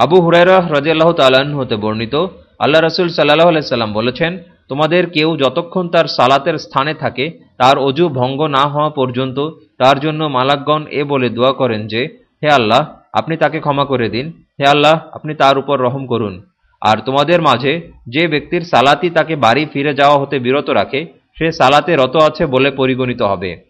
আবু হুরাইরা রাজিয়াল্লাহ তাল্লাহ্ন হতে বর্ণিত, আল্লাহ রসুল সাল্লাহ আলাইসাল্লাম বলেছেন, তোমাদের কেউ যতক্ষণ তার সালাতের স্থানে থাকে, তার অজু ভঙ্গ না হওয়া পর্যন্ত, তার জন্য মালাকগণ এ বলে দোয়া করেন যে, হে আল্লাহ, আপনি তাকে ক্ষমা করে দিন। হে আল্লাহ, আপনি তার উপর রহম করুন। আর তোমাদের মাঝে যে ব্যক্তির সালাতি তাকে বাড়ি ফিরে যাওয়া হতে বিরত রাখে, সে সালাতে রত আছে বলে পরিগণিত হবে।